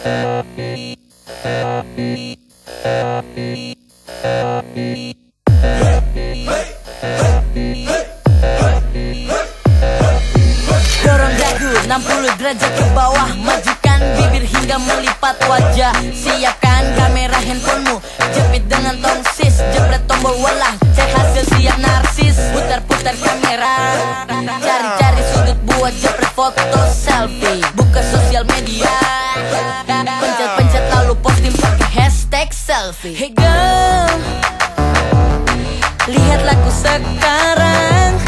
Dorong dagu 60 derajat ke bawah. Majukan bibir hingga melipat wajah. Siapkan kamera handphonemu. Jepit dengan tongsis Jepret tombol walah. Cek hasil siap narsis Putar-putar kamera. Cari-cari sudut buat jepret foto selfie. Buka sosial media Pencet-pencet lalu posting pakai hashtag selfie. Hey girl Lihatlah ku sekarang.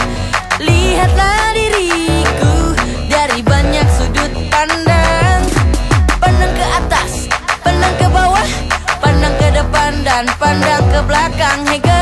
Lihatlah diriku Dari banyak sudut pandang. Pandang ke atas Pandang ke bawah Pandang ke depan dan pandang ke belakang. Hey girl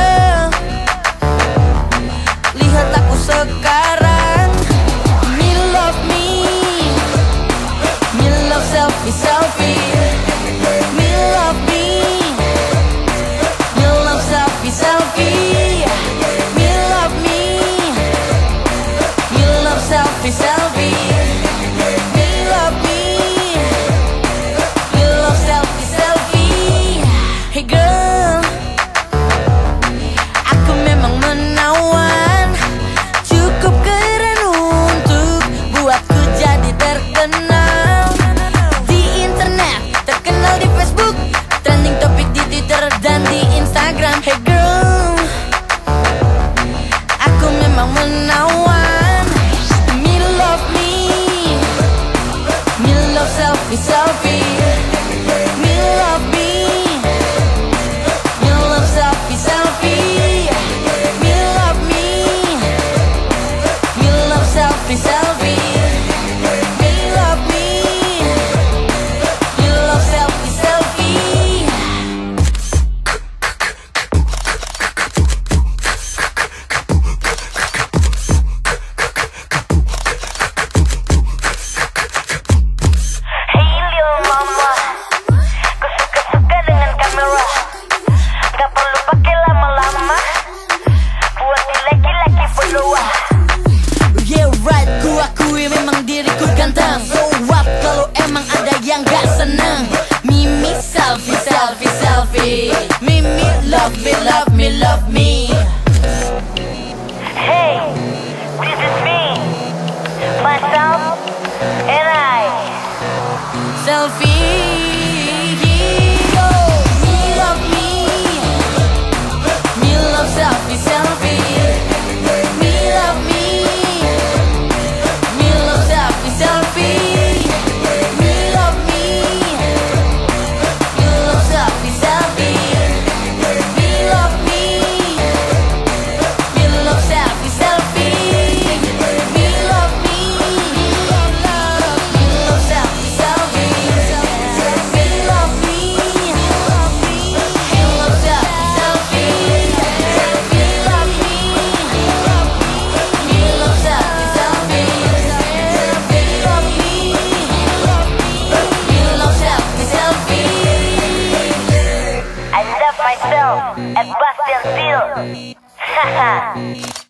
akui memang diriku ganteng. So what kalau emang ada yang gak seneng. Mimi selfie, selfie, selfie. Mimi love me, love me, love me. Hey, this is me. Myself and I Selfie I love myself at Bastille Haha